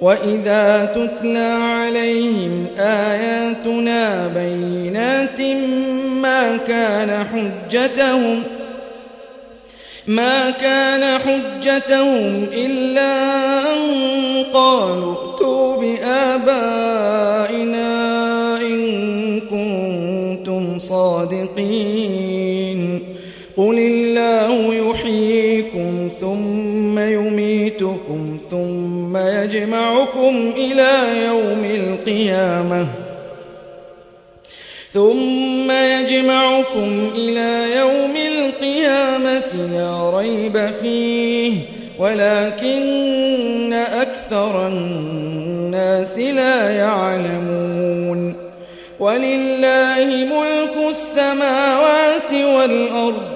وإذا تتلى عليهم آياتنا بينات ما كان حجتهم ما كان حجتهم إلا أن قالوا ائتوا بآبائنا إن كنتم صادقين قل الله يحييكم يجمعكم إلى يوم القيامة. ثم يجمعكم إلى يوم القيامة لا ريب فيه ولكن أكثر الناس لا يعلمون. ولله ملك السماوات والأرض.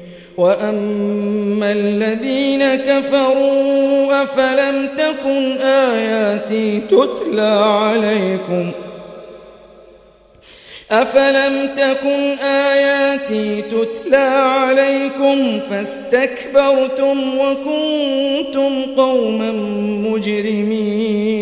وأما الذين كفروا أفلم تكن آياتي تتلى عليكم أفلم تكن آياتي تتلى عليكم فاستكبرتم وكنتم قوما مجرمين